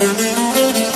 Müzik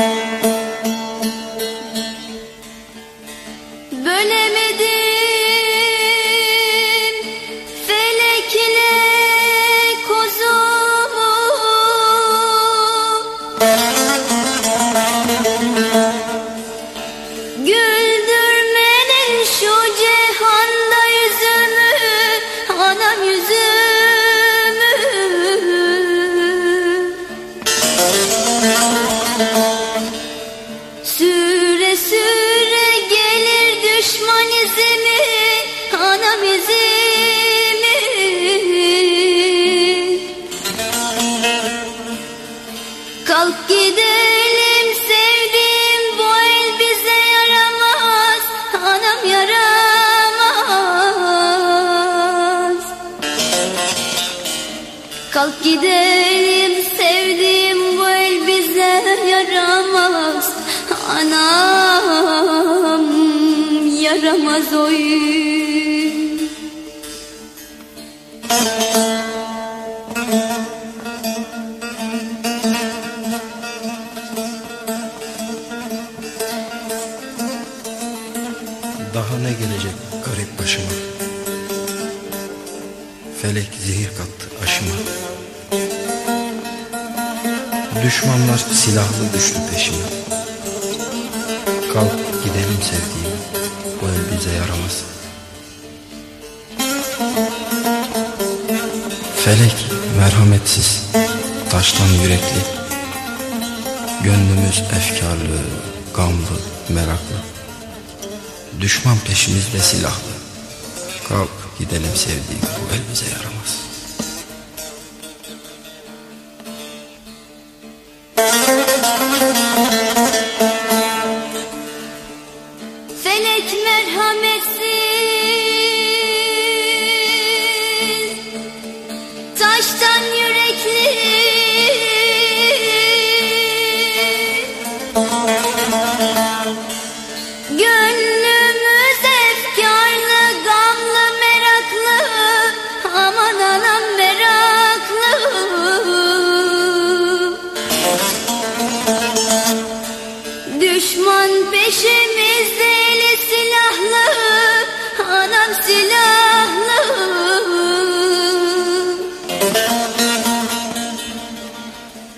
Good. Kalk gidelim sevdiğim bu el bize yaramaz. Anam yaramaz oyun. Felek zehir kattı aşıma. Düşmanlar silahlı düştü peşime. Kalk gidelim sevdiğim Bu el bize yaramaz. Felek merhametsiz Taştan yürekli. Gönlümüz efkarlı Gamlı, meraklı. Düşman peşimizde silahlı. Kalk Gidelim sevdiğim bu elimize yaramaz.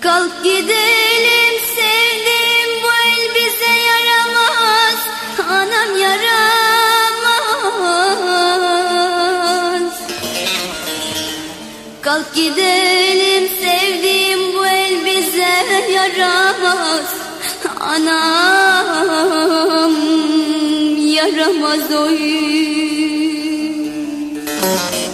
Kalk gidelim sevdim bu el bize yaramaz. Anam yaramaz. Kalk gidelim sevdim bu el bize yaramaz. Anam yaramaz oy Thank you.